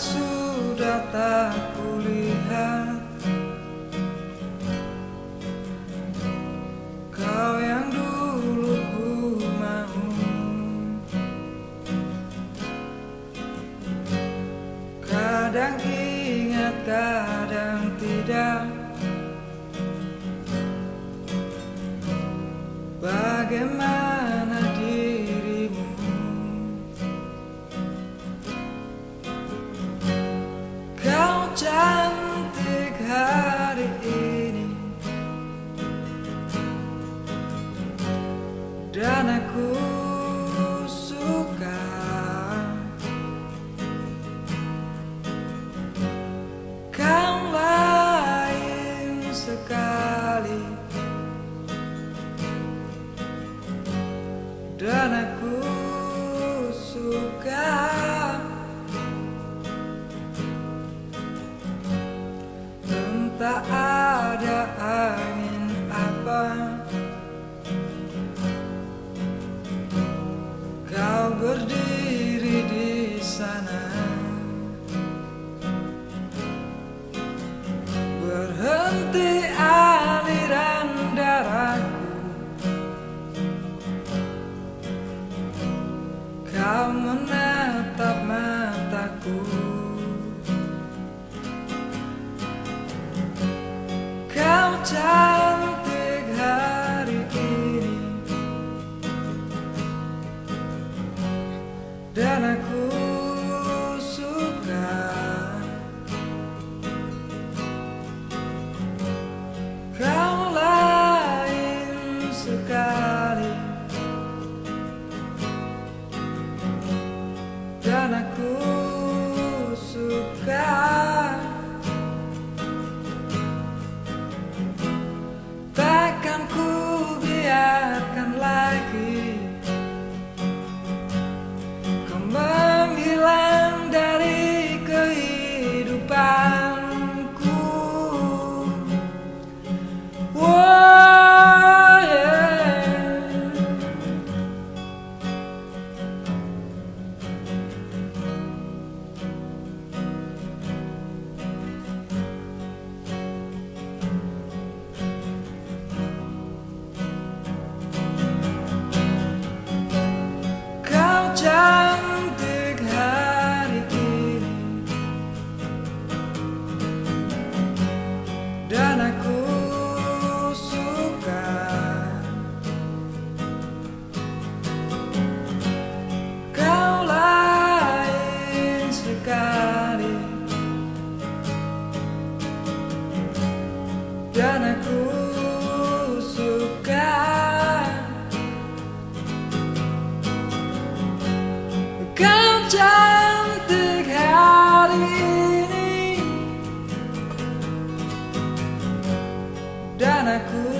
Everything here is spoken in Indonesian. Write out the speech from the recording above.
sudah tak kulihat. Kau yang dulu ku mau. Kadang ingat, kadang tidak. Bagaimana Dan aku suka. Kau lain sekali. Dan aku Kau menatap mataku. Kau cantik hari ini. Dan aku suka Dan aku suka. Kau cantik hari ini. Dan aku